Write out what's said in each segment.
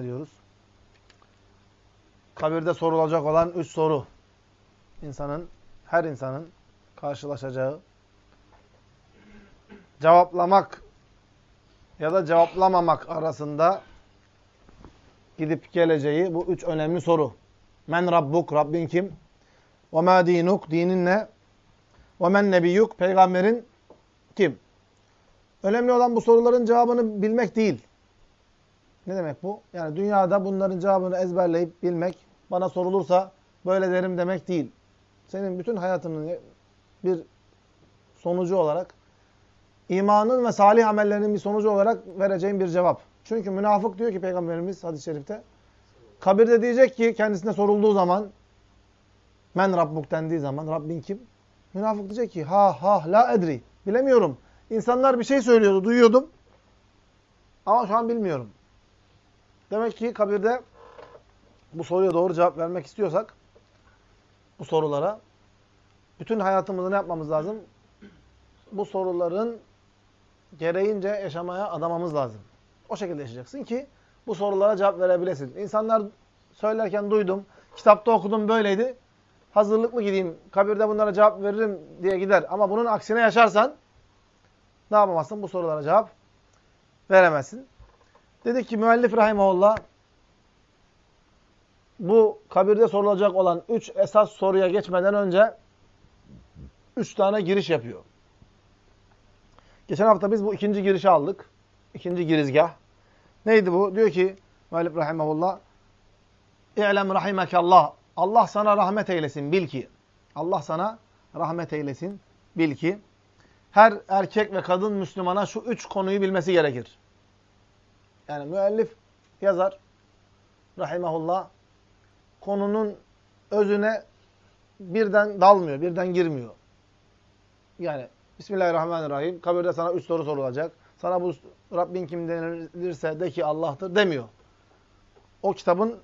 ediyoruz. Kabirde sorulacak olan üç soru. İnsanın, her insanın karşılaşacağı, cevaplamak ya da cevaplamamak arasında gidip geleceği bu üç önemli soru. Men Rabbuk, Rabbin kim? Ve ma dinuk, dinin ne? Ve men nebiyyuk, peygamberin kim? Önemli olan bu soruların cevabını bilmek değil. Ne demek bu? Yani dünyada bunların cevabını ezberleyip bilmek, bana sorulursa böyle derim demek değil. Senin bütün hayatının bir sonucu olarak, imanın ve salih amellerinin bir sonucu olarak vereceğin bir cevap. Çünkü münafık diyor ki Peygamberimiz hadis-i şerifte, kabirde diyecek ki kendisine sorulduğu zaman, men Rabbuk dendiği zaman, Rabbin kim? Münafık diyecek ki, ha ha la edri, bilemiyorum. İnsanlar bir şey söylüyordu, duyuyordum. Ama şu an bilmiyorum. Demek ki kabirde bu soruya doğru cevap vermek istiyorsak bu sorulara bütün hayatımızı ne yapmamız lazım? Bu soruların gereğince yaşamaya adamamız lazım. O şekilde yaşayacaksın ki bu sorulara cevap verebilesin. İnsanlar söylerken duydum, kitapta okudum böyleydi. Hazırlıklı gideyim, kabirde bunlara cevap veririm diye gider. Ama bunun aksine yaşarsan ne yapamazsın? Bu sorulara cevap veremezsin. Dedi ki müellif rahimahullah bu kabirde sorulacak olan üç esas soruya geçmeden önce üç tane giriş yapıyor. Geçen hafta biz bu ikinci girişi aldık. İkinci girizgah. Neydi bu? Diyor ki müellif rahimahullah İ'lem rahimekallah. Allah sana rahmet eylesin. Bil ki. Allah sana rahmet eylesin. Bil ki. Her erkek ve kadın Müslümana şu üç konuyu bilmesi gerekir. Yani müellif yazar rahimahullah konunun özüne birden dalmıyor, birden girmiyor. Yani Bismillahirrahmanirrahim. Kabirde sana üç soru sorulacak. Sana bu Rabbin kim denilirse de ki Allah'tır demiyor. O kitabın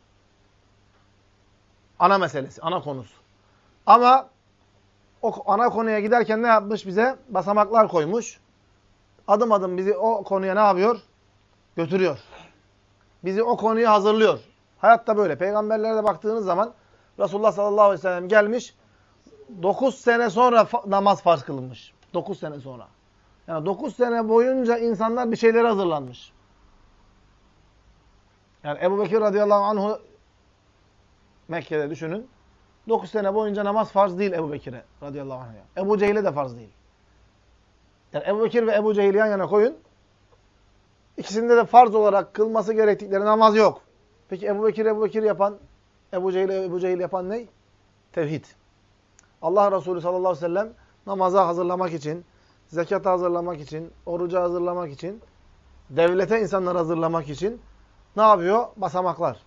ana meselesi, ana konusu. Ama o ana konuya giderken ne yapmış bize? Basamaklar koymuş. Adım adım bizi o konuya ne yapıyor? Götürüyor. Bizi o konuya hazırlıyor. Hayatta böyle. Peygamberlere de baktığınız zaman Resulullah sallallahu aleyhi ve sellem gelmiş. 9 sene sonra namaz farz kılınmış. 9 sene sonra. Yani 9 sene boyunca insanlar bir şeylere hazırlanmış. Yani Ebu Bekir radıyallahu anh'u Mekke'de düşünün. 9 sene boyunca namaz farz değil Ebu Bekir'e radıyallahu anh'a. Ebu Cehil'e de farz değil. Yani Ebu Bekir ve Ebu Cehil'i yan yana koyun. İkisinde de farz olarak kılması gerektikleri namaz yok. Peki Ebu Bekir, Ebu Bekir yapan, Ebu Cehil, Ebu Cehil yapan ne? Tevhid. Allah Resulü sallallahu aleyhi ve sellem namaza hazırlamak için, zekata hazırlamak için, oruca hazırlamak için, devlete insanları hazırlamak için ne yapıyor? Basamaklar.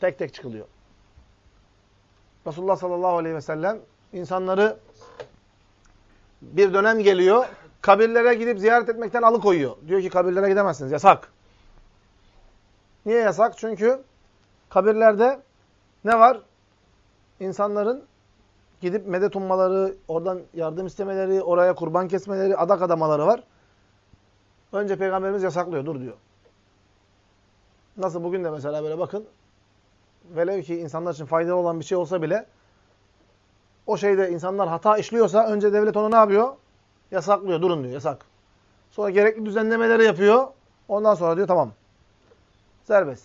Tek tek çıkılıyor. Resulullah sallallahu aleyhi ve sellem insanları bir dönem geliyor, kabirlere gidip ziyaret etmekten alıkoyuyor. Diyor ki kabirlere gidemezsiniz. Yasak. Niye yasak? Çünkü kabirlerde ne var? İnsanların gidip medet ummaları, oradan yardım istemeleri, oraya kurban kesmeleri, adak adamaları var. Önce Peygamberimiz yasaklıyor. Dur diyor. Nasıl bugün de mesela böyle bakın. Velev ki insanlar için faydalı olan bir şey olsa bile o şeyde insanlar hata işliyorsa önce devlet onu ne yapıyor? Yasaklıyor. Durun diyor. Yasak. Sonra gerekli düzenlemeleri yapıyor. Ondan sonra diyor tamam. Serbest.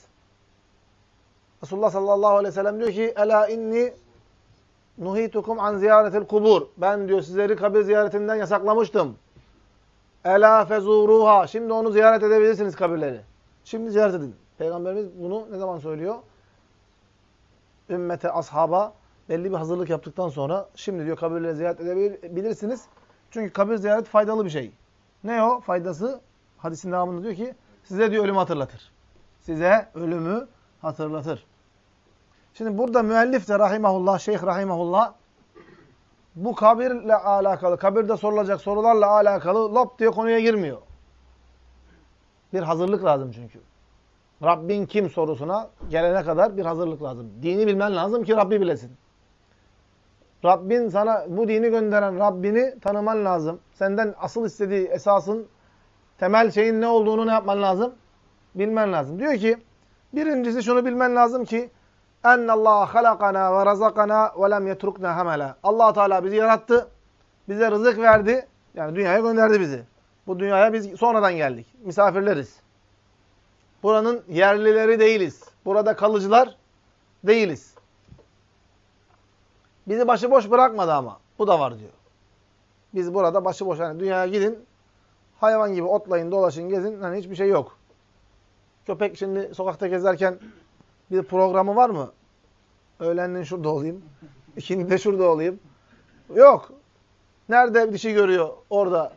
Resulullah sallallahu aleyhi ve sellem diyor ki Ela inni nuhitukum an ziyaretil kubur. Ben diyor sizleri kabir ziyaretinden yasaklamıştım. Ela fezuruha. Şimdi onu ziyaret edebilirsiniz kabirleri. Şimdi ziyaret edin. Peygamberimiz bunu ne zaman söylüyor? Ümmete, ashaba belli bir hazırlık yaptıktan sonra şimdi diyor kabirleri ziyaret edebilirsiniz. Çünkü kabir ziyareti faydalı bir şey. Ne o faydası? Hadisin devamında diyor ki size diyor ölümü hatırlatır. Size ölümü hatırlatır. Şimdi burada müellif de rahimahullah, şeyh rahimahullah bu kabirle alakalı, kabirde sorulacak sorularla alakalı lop diye konuya girmiyor. Bir hazırlık lazım çünkü. Rabbin kim sorusuna gelene kadar bir hazırlık lazım. Dini bilmen lazım ki Rabbi bilesin. Rabbin sana bu dini gönderen Rabbini tanıman lazım. Senden asıl istediği esasın, temel şeyin ne olduğunu ne yapman lazım? Bilmen lazım. Diyor ki Birincisi şunu bilmen lazım ki Allah halakana ve razakana ve lem yetrukna hamela. Allah Teala bizi yarattı. Bize rızık verdi. Yani dünyaya gönderdi bizi. Bu dünyaya biz sonradan geldik. Misafirleriz. Buranın yerlileri değiliz. Burada kalıcılar değiliz. Bizi başıboş bırakmadı ama. Bu da var diyor. Biz burada başıboş. Yani dünyaya gidin. Hayvan gibi otlayın, dolaşın, gezin. Hani hiçbir şey yok. Köpek şimdi sokakta gezerken bir programı var mı? Öğlenleyin şurada olayım. İkindi de şurada olayım. Yok. Nerede dişi görüyor orada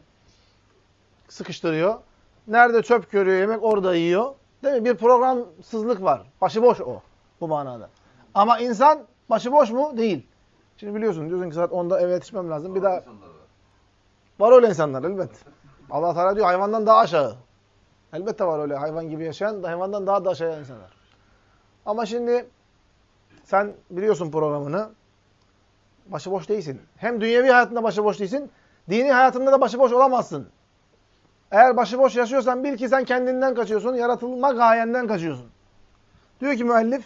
sıkıştırıyor. Nerede çöp görüyor yemek orada yiyor. Değil mi? Bir programsızlık var. Başıboş o bu manada. Ama insan başıboş mu? Değil. Şimdi biliyorsun diyorsun ki saat 10'da eve yetişmem lazım. Bir daha var öyle insanlar elbet. Allah Teala diyor hayvandan daha aşağı. Elbette var öyle hayvan gibi yaşayan, hayvandan daha da aşağı insanlar. Ama şimdi sen biliyorsun programını. Başıboş değilsin. Hem dünyevi hayatında başıboş değilsin, dini hayatında da başıboş olamazsın. Eğer başıboş yaşıyorsan bil ki sen kendinden kaçıyorsun, yaratılma gayenden kaçıyorsun. Diyor ki müellif,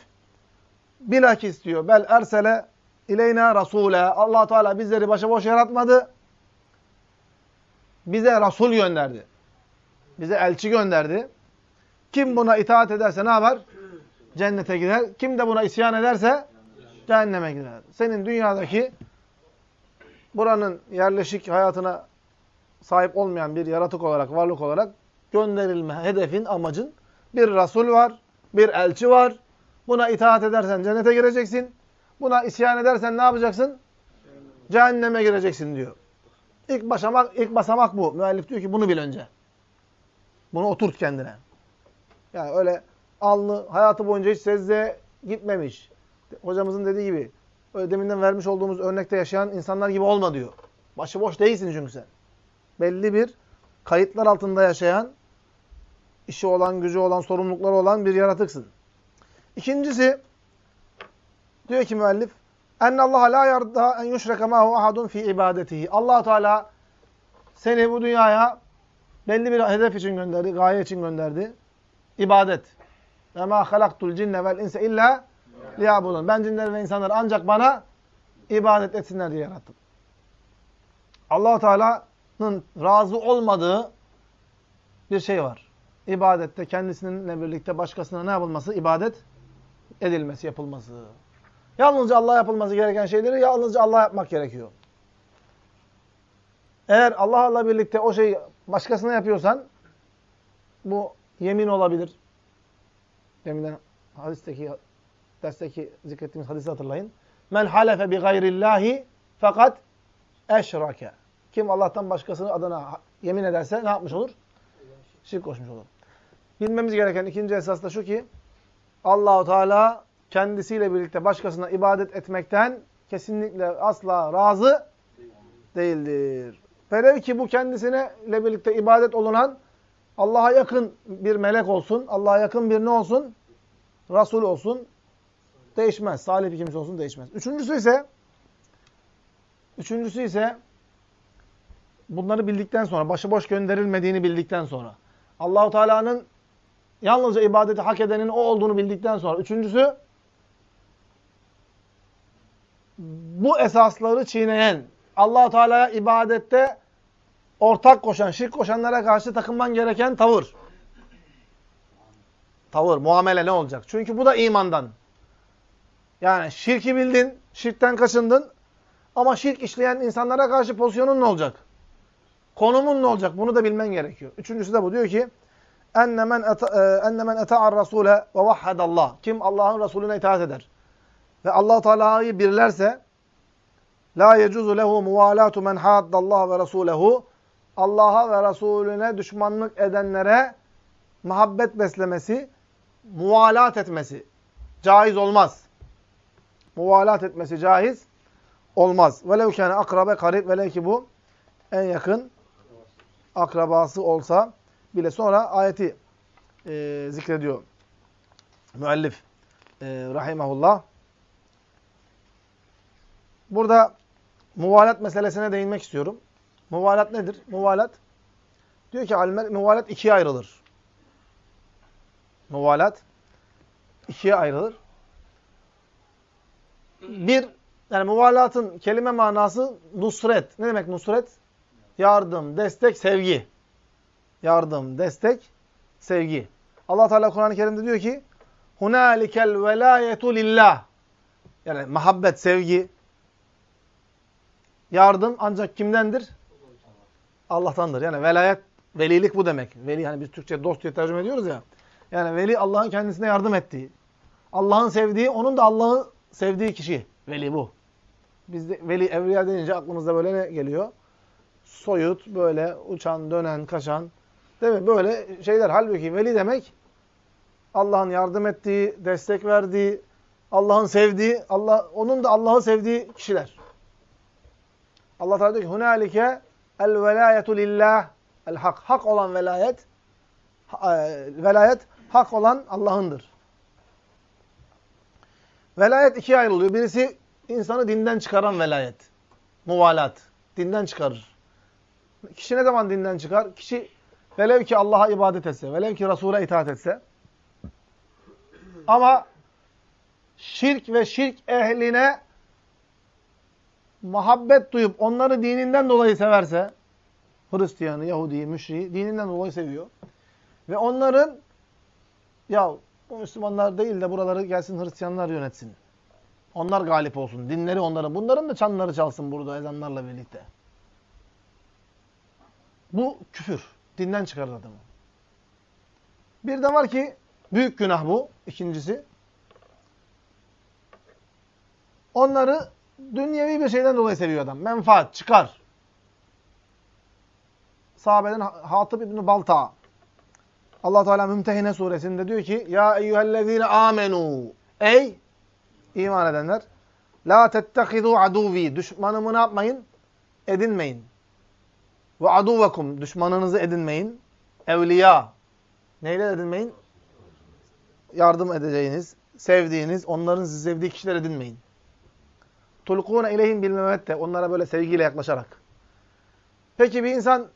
bilakis diyor, bel ersele ileyna rasule. allah Teala bizleri başıboş yaratmadı. Bize Rasul gönderdi. Bize elçi gönderdi. Kim buna itaat ederse ne yapar? Cennete gider. Kim de buna isyan ederse cehenneme gider. Senin dünyadaki buranın yerleşik hayatına sahip olmayan bir yaratık olarak, varlık olarak gönderilme hedefin, amacın bir Resul var, bir elçi var. Buna itaat edersen cennete gireceksin. Buna isyan edersen ne yapacaksın? Cehenneme gireceksin diyor. İlk basamak, ilk basamak bu. Müellif diyor ki bunu bil önce. Bunu oturt kendine. Yani öyle alnı hayatı boyunca hiç secdeye gitmemiş. Hocamızın dediği gibi deminden vermiş olduğumuz örnekte yaşayan insanlar gibi olma diyor. Başıboş değilsin çünkü sen. Belli bir kayıtlar altında yaşayan, işi olan, gücü olan, sorumlulukları olan bir yaratıksın. İkincisi diyor ki müellif en Allah la yarda en yushraka ma'hu ahadun fi ibadetihi. Allah Teala seni bu dünyaya belli bir hedef için gönderdi, gaye için gönderdi. İbadet. Ve ma halaktul cinne vel insa illa liyabudun. Ben cinleri ve insanları ancak bana ibadet etsinler diye yarattım. allah Teala'nın razı olmadığı bir şey var. İbadette kendisininle birlikte başkasına ne yapılması? İbadet edilmesi, yapılması. Yalnızca Allah yapılması gereken şeyleri yalnızca Allah yapmak gerekiyor. Eğer Allah'la birlikte o şeyi başkasına yapıyorsan bu yemin olabilir. Deminden hadisteki dersteki zikrettiğimiz hadisi hatırlayın. Men halefe bi gayrillahi fakat eşrake. Kim Allah'tan başkasının adına yemin ederse ne yapmış olur? Şirk koşmuş olur. Bilmemiz gereken ikinci esas da şu ki Allahu Teala kendisiyle birlikte başkasına ibadet etmekten kesinlikle asla razı değildir. Velev ki bu kendisine birlikte ibadet olunan Allah'a yakın bir melek olsun, Allah'a yakın bir ne olsun? Resul olsun. Değişmez. Salih bir kimse olsun değişmez. Üçüncüsü ise üçüncüsü ise bunları bildikten sonra, başıboş gönderilmediğini bildikten sonra, Allahu Teala'nın yalnızca ibadeti hak edenin o olduğunu bildikten sonra, üçüncüsü bu esasları çiğneyen, allah Teala'ya ibadette ortak koşan, şirk koşanlara karşı takınman gereken tavır. Tavır, muamele ne olacak? Çünkü bu da imandan. Yani şirki bildin, şirkten kaçındın ama şirk işleyen insanlara karşı pozisyonun ne olacak? Konumun ne olacak? Bunu da bilmen gerekiyor. Üçüncüsü de bu. Diyor ki ennemen ennemen eta'ar rasule ve vahhadallah. Kim Allah'ın Resulüne itaat eder ve Allah Teala'yı birlerse la yecuzu lehu muvalatu men haddallah ve rasulehu Allah'a ve Resulüne düşmanlık edenlere muhabbet beslemesi, muvalat etmesi caiz olmaz. Muvalat etmesi caiz olmaz. Velev kâne akrabe karib velev ki bu en yakın akrabası olsa bile sonra ayeti e, zikrediyor. Müellif e, rahimahullah. Burada muvalat meselesine değinmek istiyorum. Muvalat nedir? Muvalat diyor ki alimler muvalat ikiye ayrılır. Muvalat ikiye ayrılır. Bir, yani muvalatın kelime manası nusret. Ne demek nusret? Yardım, destek, sevgi. Yardım, destek, sevgi. Allah Teala Kur'an-ı Kerim'de diyor ki: "Hunalikel velayetu lillah." Yani muhabbet, sevgi, yardım ancak kimdendir? Allah'tandır. Yani velayet, velilik bu demek. Veli hani biz Türkçe dost diye tercüme ediyoruz ya. Yani veli Allah'ın kendisine yardım ettiği. Allah'ın sevdiği, onun da Allah'ı sevdiği kişi. Veli bu. Bizde veli evliya deyince aklımızda böyle ne geliyor? Soyut, böyle uçan, dönen, kaçan. Değil mi? Böyle şeyler. Halbuki veli demek Allah'ın yardım ettiği, destek verdiği, Allah'ın sevdiği, Allah onun da Allah'ı sevdiği kişiler. Allah Teala diyor ki: "Hunalike el velayetu lillah." El hak. Hak olan velayet e, velayet hak olan Allah'ındır. Velayet ikiye ayrılıyor. Birisi insanı dinden çıkaran velayet. Muvalat. Dinden çıkarır. Kişi ne zaman dinden çıkar? Kişi velev ki Allah'a ibadet etse, velev ki Resul'e itaat etse ama şirk ve şirk ehline muhabbet duyup onları dininden dolayı severse, Hristiyanı, Yahudi'yi, müşriği dininden dolayı seviyor. Ve onların, ya bu Müslümanlar değil de buraları gelsin Hristiyanlar yönetsin. Onlar galip olsun. Dinleri onların. Bunların da çanları çalsın burada ezanlarla birlikte. Bu küfür. Dinden çıkarır adamı. Bir de var ki büyük günah bu. ikincisi. Onları dünyevi bir şeyden dolayı seviyor adam. Menfaat, çıkar. Sahabeden Hatip İbni Balta. allah Teala Mümtehine suresinde diyor ki Ya eyyühellezine amenu. Ey iman edenler. La tettehidu aduvi. Düşmanımı ne yapmayın? Edinmeyin. Ve aduvekum. Düşmanınızı edinmeyin. Evliya. Neyle edinmeyin? Yardım edeceğiniz, sevdiğiniz, onların sizi sevdiği kişiler edinmeyin. Tulkûne ileyhim bilmemette. Onlara böyle sevgiyle yaklaşarak. Peki bir insan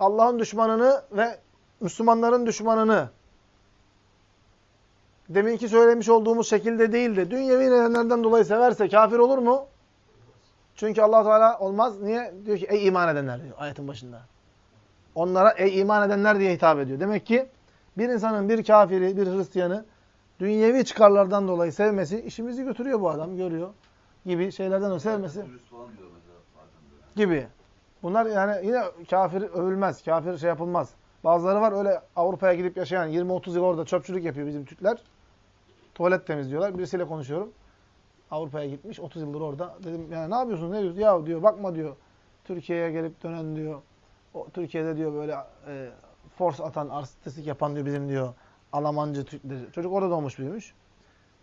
Allah'ın düşmanını ve Müslümanların düşmanını deminki söylemiş olduğumuz şekilde değil de dünyevi nedenlerden dolayı severse kafir olur mu? Çünkü allah Teala olmaz. Niye? Diyor ki ey iman edenler diyor ayetin başında. Onlara ey iman edenler diye hitap ediyor. Demek ki bir insanın bir kafiri, bir Hristiyanı dünyevi çıkarlardan dolayı sevmesi işimizi götürüyor bu adam görüyor gibi şeylerden o sevmesi gibi. Bunlar yani yine kafir övülmez, kafir şey yapılmaz. Bazıları var öyle Avrupa'ya gidip yaşayan 20-30 yıl orada çöpçülük yapıyor bizim Türkler. Tuvalet temizliyorlar. Birisiyle konuşuyorum. Avrupa'ya gitmiş 30 yıldır orada. Dedim yani ne yapıyorsun ne diyorsun? Ya diyor bakma diyor. Türkiye'ye gelip dönen diyor. O, Türkiye'de diyor böyle e, force atan, artistik yapan diyor bizim diyor. Almancı Türkleri. Çocuk orada doğmuş büyümüş.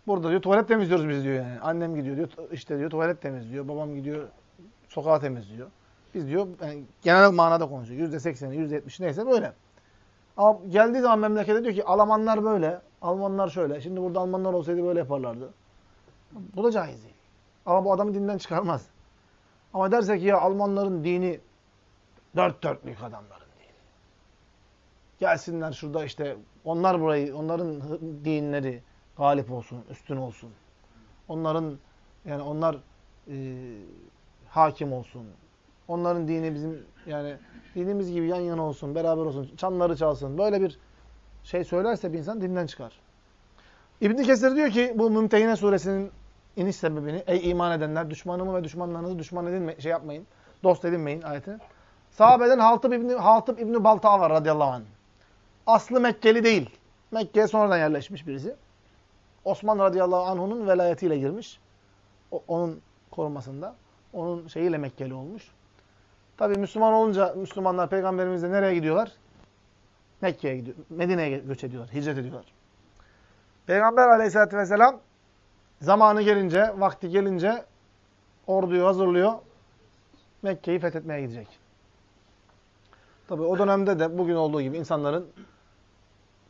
Burada diyor tuvalet temizliyoruz biz diyor yani. Annem gidiyor diyor işte diyor tuvalet temizliyor. Babam gidiyor sokağı temizliyor. Biz diyor yani genel manada konuşuyor. Yüzde sekseni, yüzde yetmişi neyse böyle. Ama geldiği zaman memlekete diyor ki Almanlar böyle, Almanlar şöyle. Şimdi burada Almanlar olsaydı böyle yaparlardı. Bu da caiz değil. Ama bu adamı dinden çıkarmaz. Ama dersek ya Almanların dini dört dörtlük adamların dini. Gelsinler şurada işte onlar burayı, onların dinleri galip olsun, üstün olsun. Onların yani onlar e, hakim olsun. Onların dini bizim yani dinimiz gibi yan yana olsun, beraber olsun, çanları çalsın. Böyle bir şey söylerse bir insan dinden çıkar. İbn Kesir diyor ki bu Mümtehine suresinin iniş sebebini ey iman edenler düşmanımı ve düşmanlarınızı düşman edinme şey yapmayın. Dost edinmeyin ayeti. Sahabeden Hatip İbni, Hatip İbni Balta var radıyallahu anh. Aslı Mekkeli değil. Mekke'ye sonradan yerleşmiş birisi. Osman radıyallahu anh'unun velayetiyle girmiş. O, onun korumasında. Onun şeyiyle Mekkeli olmuş. Tabi Müslüman olunca Müslümanlar peygamberimizle nereye gidiyorlar? Mekke'ye gidiyor. Medine'ye göç ediyorlar. Hicret ediyorlar. Peygamber aleyhissalatü vesselam zamanı gelince, vakti gelince orduyu hazırlıyor. Mekke'yi fethetmeye gidecek. Tabi o dönemde de bugün olduğu gibi insanların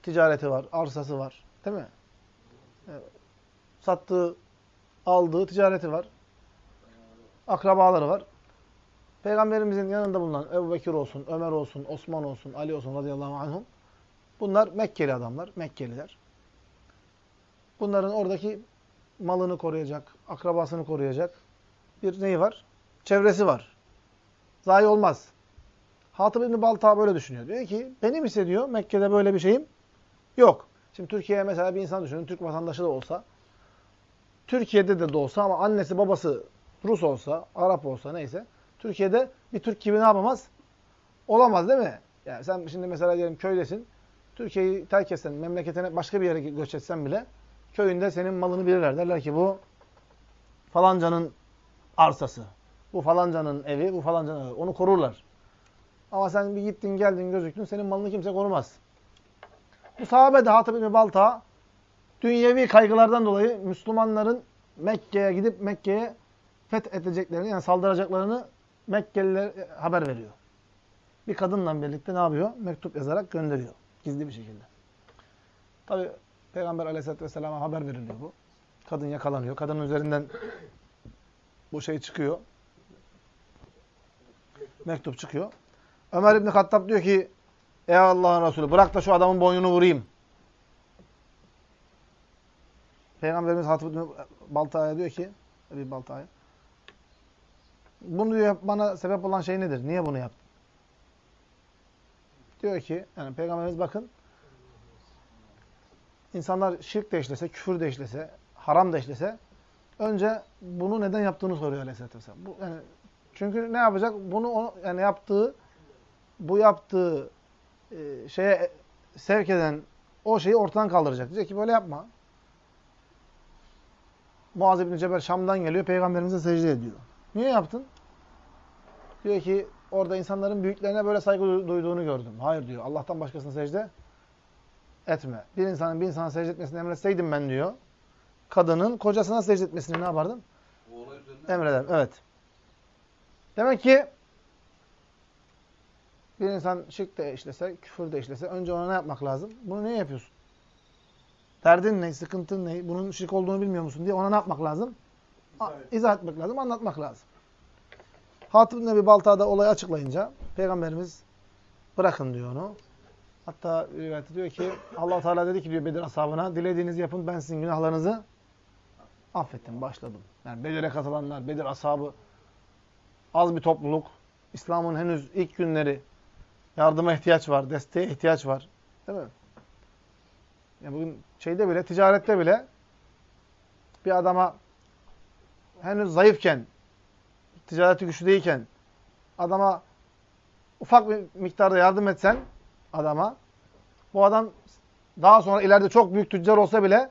ticareti var, arsası var. Değil mi? Sattığı, aldığı ticareti var. Akrabaları var. Peygamberimizin yanında bulunan Ebu Bekir olsun, Ömer olsun, Osman olsun, Ali olsun radıyallahu anhum. Bunlar Mekkeli adamlar, Mekkeliler. bunların oradaki malını koruyacak, akrabasını koruyacak bir neyi var? Çevresi var. Zayi olmaz. Hatip İbni Balta böyle düşünüyor. Diyor ki benim hissediyor Mekke'de böyle bir şeyim yok. Şimdi Türkiye'ye mesela bir insan düşünün. Türk vatandaşı da olsa. Türkiye'de de olsa ama annesi babası Rus olsa, Arap olsa neyse. Türkiye'de bir Türk gibi ne yapamaz? Olamaz değil mi? Yani sen şimdi mesela diyelim köydesin. Türkiye'yi terk etsen, memleketine başka bir yere göç etsen bile köyünde senin malını bilirler. Derler ki bu falancanın arsası. Bu falancanın evi, bu falancanın evi. Onu korurlar. Ama sen bir gittin geldin gözüktün senin malını kimse korumaz. Bu sahabe de Hatip İbni Balta dünyevi kaygılardan dolayı Müslümanların Mekke'ye gidip Mekke'ye fethedeceklerini yani saldıracaklarını Mekkeliler haber veriyor. Bir kadınla birlikte ne yapıyor? Mektup yazarak gönderiyor. Gizli bir şekilde. Tabi Peygamber aleyhissalatü vesselam'a haber veriliyor bu. Kadın yakalanıyor. Kadının üzerinden bu şey çıkıyor. Mektup çıkıyor. Ömer İbni Hattab diyor ki Ey Allah'ın Resulü bırak da şu adamın boynunu vurayım. Peygamberimiz Hatip Balta'ya diyor ki bir Balta'ya bunu diyor bana sebep olan şey nedir? Niye bunu yaptın? Diyor ki yani Peygamberimiz bakın insanlar şirk de işlese, küfür de işlese, haram da işlese önce bunu neden yaptığını soruyor Aleyhisselatü Vesselam. Bu, yani, çünkü ne yapacak? Bunu yani yaptığı bu yaptığı e, şeye sevk eden o şeyi ortadan kaldıracak. Diyecek ki böyle yapma. Muaz bin Cebel Şam'dan geliyor. Peygamberimize secde ediyor. Niye yaptın? Diyor ki orada insanların büyüklerine böyle saygı duyduğunu gördüm. Hayır diyor. Allah'tan başkasına secde etme. Bir insanın bir insana secde etmesini emretseydim ben diyor. Kadının kocasına secde etmesini ne yapardım? Emrederim. Evet. Demek ki bir insan şirk de işlese, küfür de işlese önce ona ne yapmak lazım? Bunu niye yapıyorsun? Derdin ne, sıkıntın ne, bunun şirk olduğunu bilmiyor musun diye ona ne yapmak lazım? İzah, İzah etmek lazım, anlatmak lazım. Hatip Nebi Balta'da olayı açıklayınca Peygamberimiz bırakın diyor onu. Hatta rivayette diyor ki allah Teala dedi ki diyor Bedir ashabına dilediğinizi yapın ben sizin günahlarınızı affettim, başladım. Yani Bedir'e katılanlar, Bedir ashabı az bir topluluk. İslam'ın henüz ilk günleri yardıma ihtiyaç var, desteğe ihtiyaç var. Değil mi? Yani bugün şeyde bile, ticarette bile bir adama henüz zayıfken, ticareti güçlü değilken adama ufak bir miktarda yardım etsen adama bu adam daha sonra ileride çok büyük tüccar olsa bile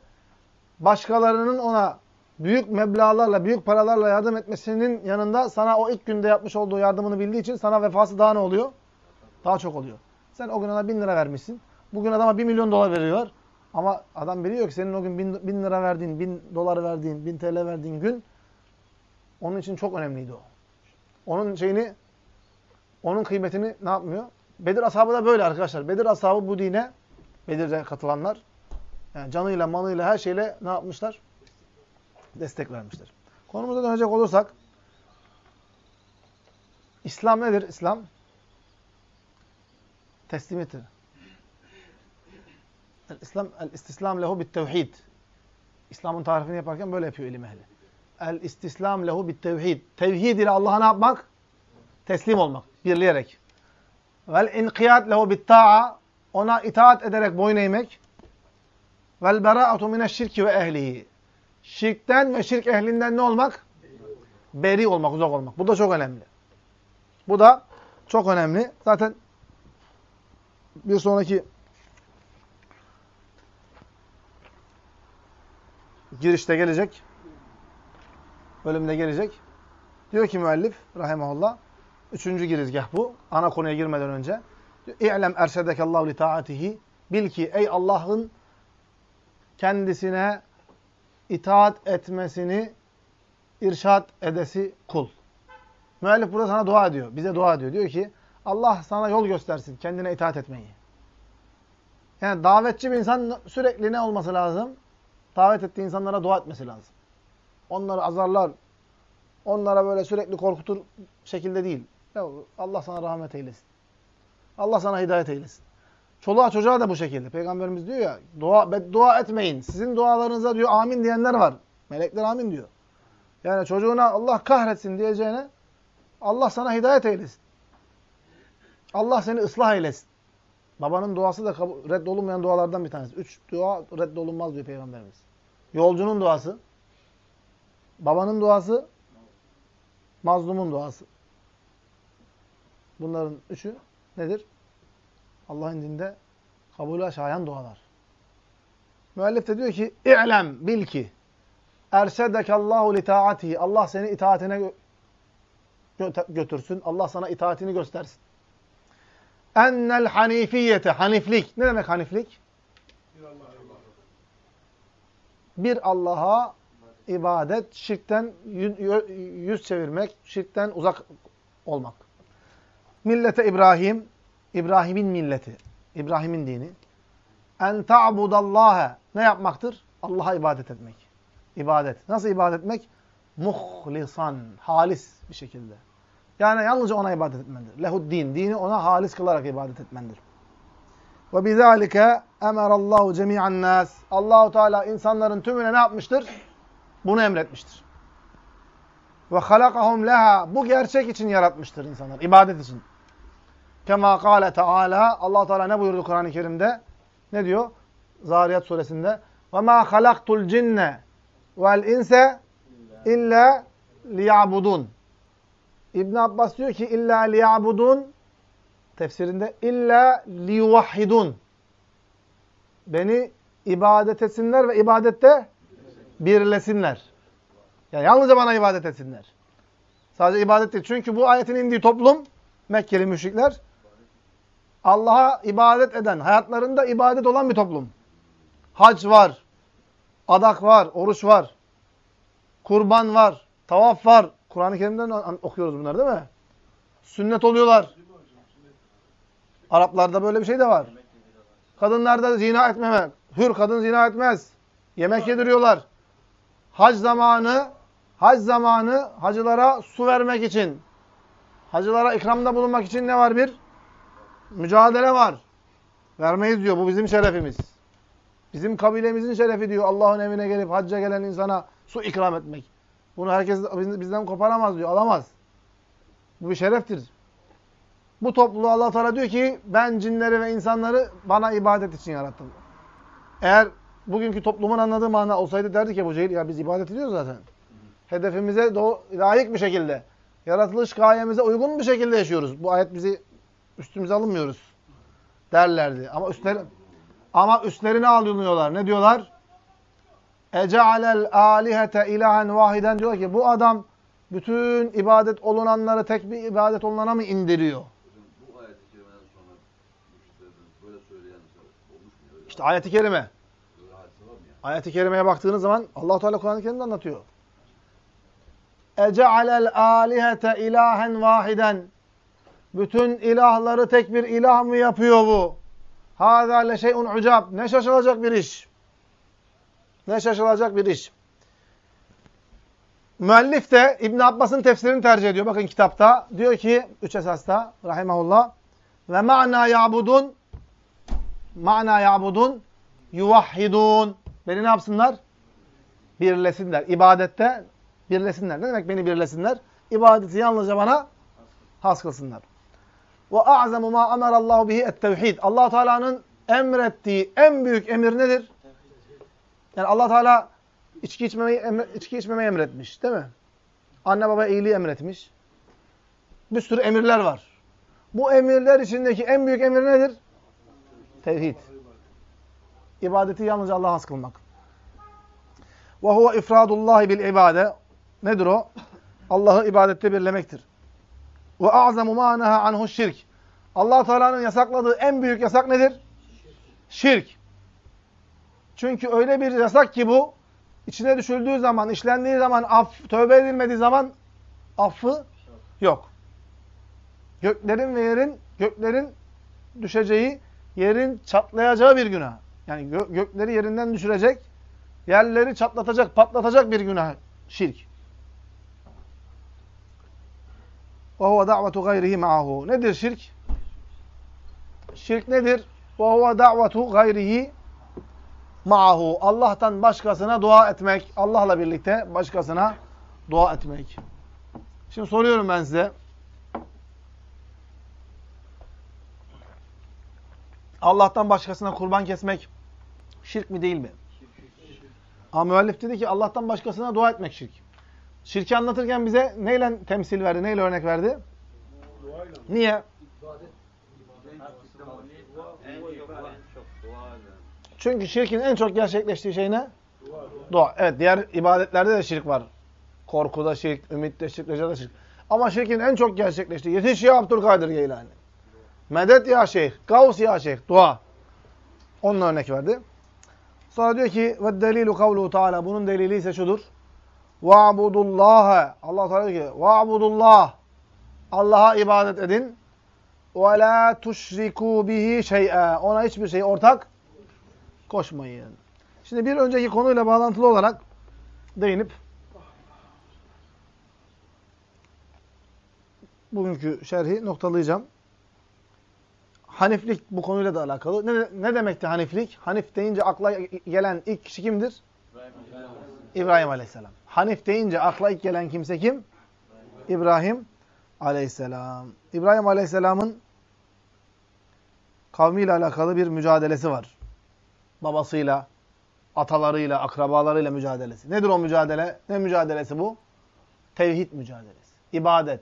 başkalarının ona büyük meblalarla, büyük paralarla yardım etmesinin yanında sana o ilk günde yapmış olduğu yardımını bildiği için sana vefası daha ne oluyor? Daha çok oluyor. Sen o gün ona bin lira vermişsin. Bugün adama bir milyon dolar veriyor. Ama adam biliyor ki senin o gün bin, bin lira verdiğin, bin dolar verdiğin, bin TL verdiğin gün onun için çok önemliydi o. Onun şeyini, onun kıymetini ne yapmıyor? Bedir ashabı da böyle arkadaşlar. Bedir ashabı bu dine, Bedir'de katılanlar, yani canıyla, malıyla, her şeyle ne yapmışlar? Destek vermişler. Konumuza dönecek olursak, İslam nedir? İslam teslimiyettir. El-İslam, el-istislam lehu bit-tevhid. İslam'ın tarifini yaparken böyle yapıyor ilim ehli. El-istislam lehu bit-tevhid. Tevhid ile Allah'a ne yapmak? Teslim olmak, birleyerek. Vel-inkiyat lehu bit-ta'a. Ona itaat ederek boyun eğmek. Vel-bera'atu mineşşirki ve ehlihi. Şirkten ve şirk ehlinden ne olmak? Beri olmak, uzak olmak. Bu da çok önemli. Bu da çok önemli. Zaten bir sonraki girişte gelecek. Bölümde gelecek. Diyor ki müellif rahimahullah. Üçüncü girizgah bu. Ana konuya girmeden önce. İ'lem erşedekallahu li taatihi. Bil ki ey Allah'ın kendisine itaat etmesini irşat edesi kul. Müellif burada sana dua ediyor. Bize dua ediyor. Diyor ki Allah sana yol göstersin kendine itaat etmeyi. Yani davetçi bir insan sürekli ne olması lazım? Davet ettiği insanlara dua etmesi lazım. Onları azarlar, onlara böyle sürekli korkutur şekilde değil. Ya Allah sana rahmet eylesin. Allah sana hidayet eylesin. Çoluğa çocuğa da bu şekilde. Peygamberimiz diyor ya, dua dua etmeyin. Sizin dualarınıza diyor amin diyenler var. Melekler amin diyor. Yani çocuğuna Allah kahretsin diyeceğine Allah sana hidayet eylesin. Allah seni ıslah eylesin. Babanın duası da reddolunmayan dualardan bir tanesi. Üç dua reddolunmaz diyor Peygamberimiz. Yolcunun duası, babanın duası, mazlumun duası. Bunların üçü nedir? Allah'ın dinde kabulü şayan dualar. Müellif de diyor ki, İ'lem, bil ki, erşedekallahu li taatihi. Allah seni itaatine götürsün. Allah sana itaatini göstersin. Ennel hanifiyete, haniflik. Ne demek haniflik? Bir Allah'a ibadet, şirkten yüz çevirmek, şirkten uzak olmak. Millete İbrahim, İbrahim'in milleti, İbrahim'in dini. En ta'budallâhe. Ne yapmaktır? Allah'a ibadet etmek. İbadet. Nasıl ibadet etmek? Muhlisan, halis bir şekilde. Yani yalnızca ona ibadet etmendir. Lehud din. Dini ona halis kılarak ibadet etmendir. Ve bizalike emerallahu cemi'an nas. Allahu Teala insanların tümüne ne yapmıştır? Bunu emretmiştir. Ve halakahum leha. Bu gerçek için yaratmıştır insanlar. ibadet için. Kema kâle Teala. allah Teala ne buyurdu Kur'an-ı Kerim'de? Ne diyor? Zariyat suresinde. Ve ma halaktul cinne vel inse illa liyabudun. İbn Abbas diyor ki illa liyabudun tefsirinde illa liyuvahhidun. Beni ibadet etsinler ve ibadette birlesinler. Yani yalnızca bana ibadet etsinler. Sadece ibadet değil. Çünkü bu ayetin indiği toplum Mekkeli müşrikler Allah'a ibadet eden, hayatlarında ibadet olan bir toplum. Hac var, adak var, oruç var, kurban var, tavaf var. Kur'an-ı Kerim'den okuyoruz bunları değil mi? Sünnet oluyorlar. Araplarda böyle bir şey de var. Kadınlarda zina etmemek. Hür kadın zina etmez. Yemek yediriyorlar. Hac zamanı, hac zamanı hacılara su vermek için, hacılara ikramda bulunmak için ne var bir? Mücadele var. Vermeyiz diyor. Bu bizim şerefimiz. Bizim kabilemizin şerefi diyor. Allah'ın evine gelip hacca gelen insana su ikram etmek. Bunu herkes bizden koparamaz diyor. Alamaz. Bu bir şereftir. Bu topluluğu Allah Teala diyor ki ben cinleri ve insanları bana ibadet için yarattım. Eğer bugünkü toplumun anladığı mana olsaydı derdi ki bu cehil ya biz ibadet ediyoruz zaten. Hedefimize layık bir şekilde, yaratılış gayemize uygun bir şekilde yaşıyoruz. Bu ayet bizi üstümüze alınmıyoruz derlerdi. Ama üstleri ama üstlerine alınıyorlar. Ne diyorlar? Ece'alel alihete ilahen vahiden diyor ki bu adam bütün ibadet olunanları tek bir ibadet olunana mı indiriyor? Söyleyen olmuş mu? İşte ayeti kerime. Ayeti kerimeye baktığınız zaman allah Teala Kur'an-ı Kerim'de anlatıyor. Ece'alel alihete ilahen vahiden bütün ilahları tek bir ilah mı yapıyor bu? Le şey'un ucab. Ne şaşılacak bir iş. Ne şaşılacak bir iş. Müellif de İbn Abbas'ın tefsirini tercih ediyor. Bakın kitapta diyor ki üç esasta rahimahullah ve ma'na ya'budun ma'na ya'budun yuvahhidun. Beni ne yapsınlar? Birlesinler. İbadette birlesinler. Ne demek beni birlesinler? İbadeti yalnızca bana has kılsınlar. Ve a'zamu ma emarallahu bihi et-tevhid. Allah Teala'nın emrettiği en büyük emir nedir? Yani Allah Teala içki içmemeyi içki içmemeyi emretmiş, değil mi? Anne baba iyiliği emretmiş. Bir sürü emirler var. Bu emirler içindeki en büyük emir nedir? Tevhid. İbadeti yalnızca Allah'a has kılmak. Ve huve ifradullahi bil ibade. Nedir o? Allah'ı ibadette birlemektir. Ve a'zamu ma anhu şirk. Allah Teala'nın yasakladığı en büyük yasak nedir? Şirk. Çünkü öyle bir yasak ki bu, içine düşüldüğü zaman, işlendiği zaman, af, tövbe edilmediği zaman affı yok. Göklerin ve yerin, göklerin düşeceği, yerin çatlayacağı bir günah. Yani gö gökleri yerinden düşürecek, yerleri çatlatacak, patlatacak bir günah. Şirk. وَهُوَ دَعْوَةُ غَيْرِهِ مَعَهُ Nedir şirk? Şirk nedir? ve huve da'vetu gayrihi ma'ahu. Allah'tan başkasına dua etmek. Allah'la birlikte başkasına dua etmek. Şimdi soruyorum ben size. Allah'tan başkasına kurban kesmek şirk mi değil mi? Ama müellif dedi ki Allah'tan başkasına dua etmek şirk. Şirki anlatırken bize neyle temsil verdi, neyle örnek verdi? Niye? Çünkü şirkin en çok gerçekleştiği şey ne? Dua. Evet diğer ibadetlerde de şirk var. Korkuda şirk, ümitte şirk, recada şirk. Ama şirkin en çok gerçekleştiği yetiş ya Abdülkadir Geylani. Medet ya şeyh, Gavs ya şeyh, dua. Onun örnek verdi. Sonra diyor ki ve delilu kavluhu taala bunun delili ise şudur. Va'budullaha. Allah Teala diyor ki va'budullah. Allah'a ibadet edin. Ve la tuşriku bihi şey'a. Ona hiçbir şey ortak koşmayın. Şimdi bir önceki konuyla bağlantılı olarak değinip bugünkü şerhi noktalayacağım. Haniflik bu konuyla da alakalı. Ne, ne demekti Haniflik? Hanif deyince akla gelen ilk kişi kimdir? İbrahim, Aleyhisselam. Hanif deyince akla ilk gelen kimse kim? İbrahim Aleyhisselam. İbrahim Aleyhisselam'ın kavmiyle alakalı bir mücadelesi var. Babasıyla, atalarıyla, akrabalarıyla mücadelesi. Nedir o mücadele? Ne mücadelesi bu? Tevhid mücadelesi. İbadet.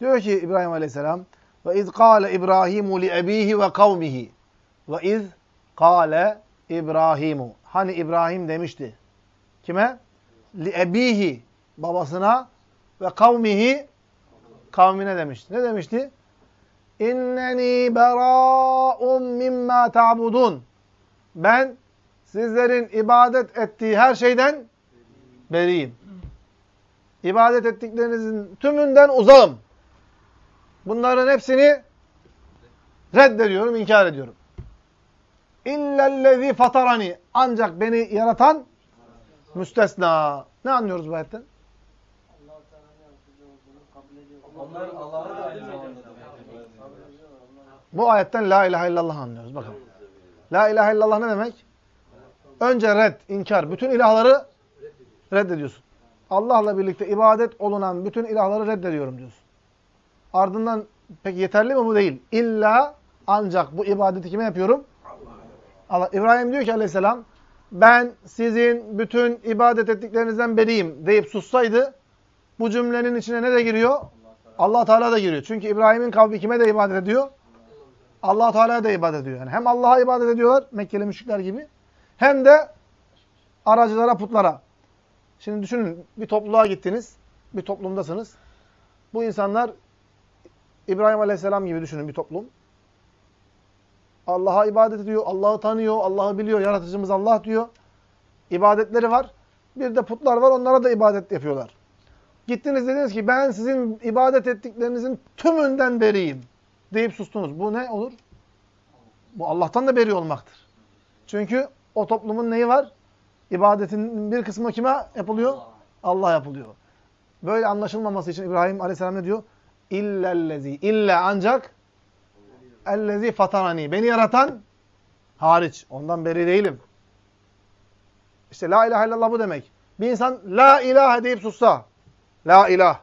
Diyor ki İbrahim Aleyhisselam ve iz kâle İbrahimu li ebihi ve kavmihi. Ve iz kâle İbrahimu. Hani İbrahim demişti. Kime? Li ebihi. Babasına ve kavmihi kavmine demişti. Ne demişti? İnneni berâ'un mimma ta'budun. Ben sizlerin ibadet ettiği her şeyden beriyim. İbadet ettiklerinizin tümünden uzağım. Bunların hepsini reddediyorum, inkar ediyorum. İllellezî fatarani. Ancak beni yaratan müstesna. Ne anlıyoruz bu ayetten? Bu ayetten la ilahe illallah anlıyoruz. Bakın. La ilahe illallah ne demek? Önce red, inkar. Bütün ilahları reddediyorsun. Allah'la birlikte ibadet olunan bütün ilahları reddediyorum diyorsun. Ardından peki yeterli mi bu değil? İlla ancak bu ibadeti kime yapıyorum? Allah. İbrahim diyor ki aleyhisselam ben sizin bütün ibadet ettiklerinizden beriyim deyip sussaydı bu cümlenin içine ne de giriyor? Allah Teala da giriyor. Çünkü İbrahim'in kavmi kime de ibadet ediyor? Allah Teala'ya da ibadet ediyor. Yani hem Allah'a ibadet ediyorlar Mekkeli müşrikler gibi hem de aracılara, putlara. Şimdi düşünün bir topluluğa gittiniz. Bir toplumdasınız. Bu insanlar İbrahim Aleyhisselam gibi düşünün bir toplum. Allah'a ibadet ediyor, Allah'ı tanıyor, Allah'ı biliyor, yaratıcımız Allah diyor. İbadetleri var. Bir de putlar var, onlara da ibadet yapıyorlar. Gittiniz dediniz ki ben sizin ibadet ettiklerinizin tümünden beriyim deyip sustunuz. Bu ne olur? Bu Allah'tan da beri olmaktır. Çünkü o toplumun neyi var? İbadetin bir kısmı kime yapılıyor? Allah yapılıyor. Böyle anlaşılmaması için İbrahim Aleyhisselam ne diyor? İllellezi. İlla ancak ellezi fatanani. Beni yaratan hariç. Ondan beri değilim. İşte la ilahe illallah bu demek. Bir insan la ilahe deyip sussa. La ilah.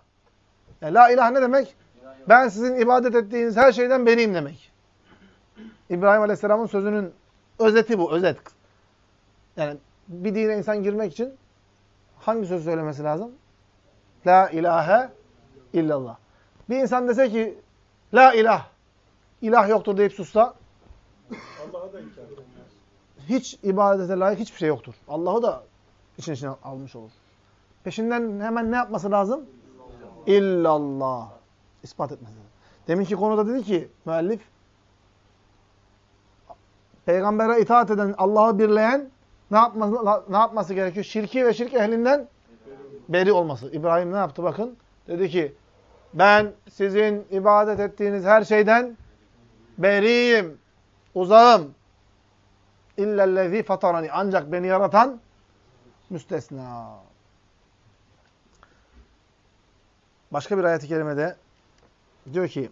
Yani la ilah ne demek? Ben sizin ibadet ettiğiniz her şeyden beriyim demek. İbrahim Aleyhisselam'ın sözünün özeti bu. Özet. Yani bir dine insan girmek için hangi söz söylemesi lazım? La ilahe illallah. Bir insan dese ki la ilah, ilah yoktur deyip sussa Hiç ibadete layık hiçbir şey yoktur. Allah'ı da için içine almış olur. Peşinden hemen ne yapması lazım? İllallah. İspat etmesi lazım. Deminki konuda dedi ki müellif peygambere itaat eden, Allah'ı birleyen ne yapması, ne yapması gerekiyor? Şirki ve şirk ehlinden beri olması. İbrahim ne yaptı bakın? Dedi ki ben sizin ibadet ettiğiniz her şeyden beriyim, uzağım. İllellezî fatarani. Ancak beni yaratan müstesna. Başka bir ayet-i kerimede Diyor ki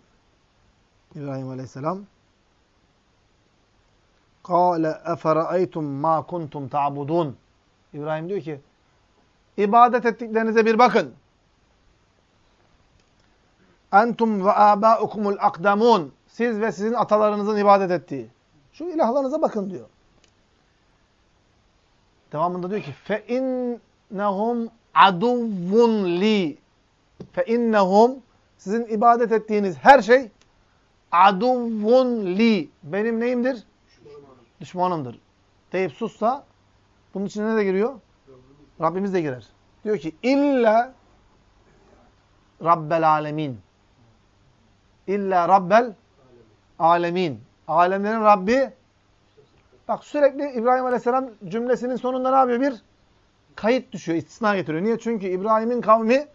İbrahim Aleyhisselam Kâle efera'eytum ma kuntum ta'budun. İbrahim diyor ki ibadet ettiklerinize bir bakın. Entum ve âbâukumul akdamun. Siz ve sizin atalarınızın ibadet ettiği. Şu ilahlarınıza bakın diyor. Devamında diyor ki fe innehum aduvvun li. Fe sizin ibadet ettiğiniz her şey aduvvun li. Benim neyimdir? Düşmanımdır. Deyip sussa bunun içine ne de giriyor? Rabbimiz de girer. Diyor ki illa Rabbel alemin. İlla Rabbel alemin. Alemlerin Rabbi Bak sürekli İbrahim Aleyhisselam cümlesinin sonunda ne yapıyor? Bir kayıt düşüyor, istisna getiriyor. Niye? Çünkü İbrahim'in kavmi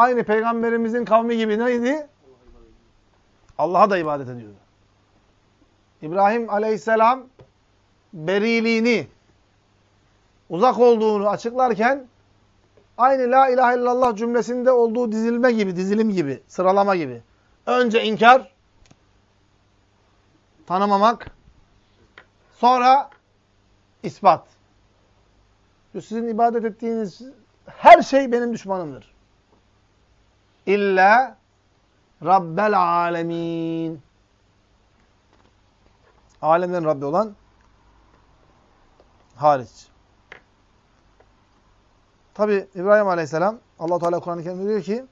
aynı peygamberimizin kavmi gibi neydi? Allah'a da ibadet ediyordu. İbrahim Aleyhisselam beriliğini, uzak olduğunu açıklarken aynı la ilahe illallah cümlesinde olduğu dizilme gibi, dizilim gibi, sıralama gibi. Önce inkar, tanımamak, sonra ispat. Sizin ibadet ettiğiniz her şey benim düşmanımdır. İlla Rabbel alemin. Alemlerin Rabbi olan hariç. Tabi İbrahim Aleyhisselam allah Teala Kur'an-ı Kerim'de diyor ki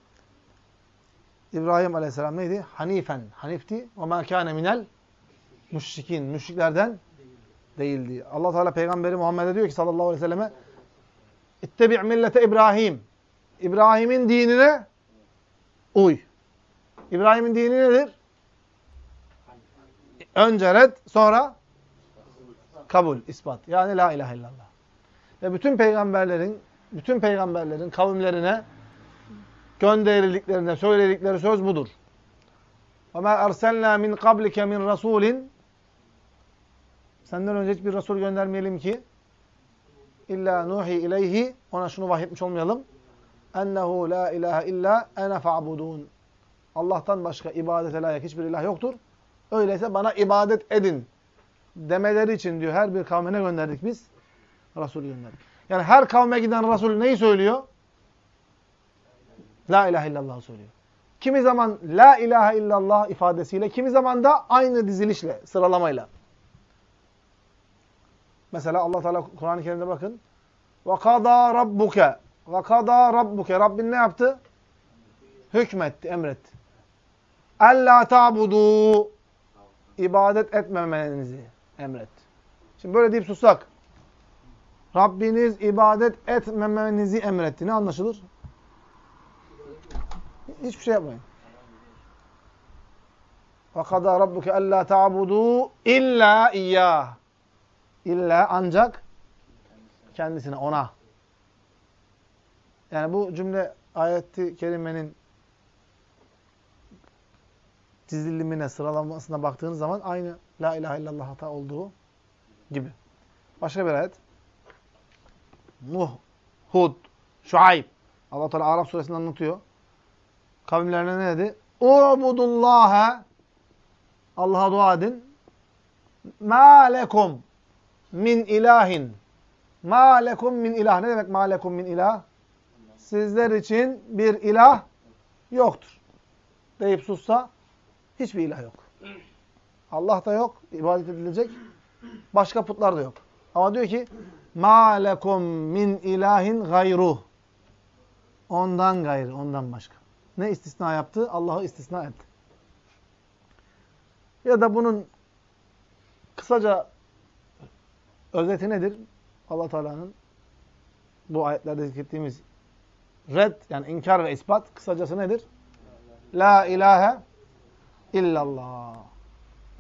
İbrahim Aleyhisselam neydi? Hanifen. Hanifti. Ve mâ kâne minel müşrikin. Müşriklerden değildi. Allah Teala Peygamberi Muhammed'e diyor ki sallallahu aleyhi ve selleme İttebi' millete İbrahim. İbrahim'in dinine uy. İbrahim'in dini nedir? Önce red, sonra kabul, ispat. Yani la ilahe illallah. Ve bütün peygamberlerin, bütün peygamberlerin kavimlerine gönderildiklerinde söyledikleri söz budur. وَمَا أَرْسَلْنَا مِنْ قَبْلِكَ مِنْ رَسُولٍ Senden önce hiçbir Resul göndermeyelim ki illa nuhi ileyhi ona şunu vahyetmiş olmayalım. Ennehu la ilahe illa ene fa'budun. Allah'tan başka ibadete layık hiçbir ilah yoktur. Öyleyse bana ibadet edin demeleri için diyor her bir kavmine gönderdik biz. Resul gönderdik. Yani her kavme giden Resul neyi söylüyor? La ilahe illallah söylüyor. Kimi zaman la ilahe illallah ifadesiyle, kimi zaman da aynı dizilişle, sıralamayla. Mesela Allah Teala Kur'an-ı Kerim'de bakın. Ve kada rabbuke. Ve kada rabbuke. Rabbin ne yaptı? Hükmetti, emretti. Ella ta'budu. İbadet etmemenizi emretti. Şimdi böyle deyip sussak. Rabbiniz ibadet etmemenizi emretti. Ne anlaşılır? Hiçbir şey yapmayın. Kada rabbuke ella ta'budu illa iyyah. İlla ancak kendisine, ona. Yani bu cümle ayeti kerimenin dizilimine, sıralamasına baktığınız zaman aynı La ilahe illallah hata olduğu gibi. Başka bir ayet. Nuh, Hud, Şuayb. Allah Teala Arap suresinde anlatıyor. Kavimlerine ne dedi? U'budullaha Allah'a dua edin. Lekum min ilahin. Lekum min ilah. Ne demek lekum min ilah? Sizler için bir ilah yoktur. Deyip sussa hiçbir ilah yok. Allah da yok. ibadet edilecek. Başka putlar da yok. Ama diyor ki ma lekum min ilahin gayruh. Ondan gayrı, ondan başka. Ne istisna yaptı? Allah'ı istisna etti. Ya da bunun kısaca özeti nedir? allah Teala'nın bu ayetlerde zikrettiğimiz red yani inkar ve ispat kısacası nedir? La ilahe illallah.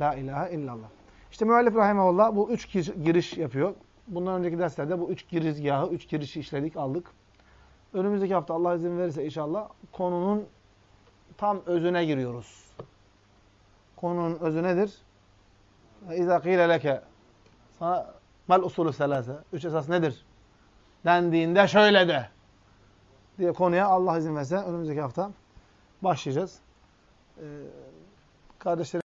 La ilahe illallah. İşte müellif rahimahullah bu üç giriş yapıyor. Bundan önceki derslerde bu üç girizgahı, üç girişi işledik, aldık. Önümüzdeki hafta Allah izin verirse inşallah konunun tam özüne giriyoruz. Konunun özü nedir? İza qile leke sana Mal usulü selase. Üç esas nedir? Dendiğinde şöyle de. Diye konuya Allah izin verse önümüzdeki hafta başlayacağız. Ee, kardeşlerim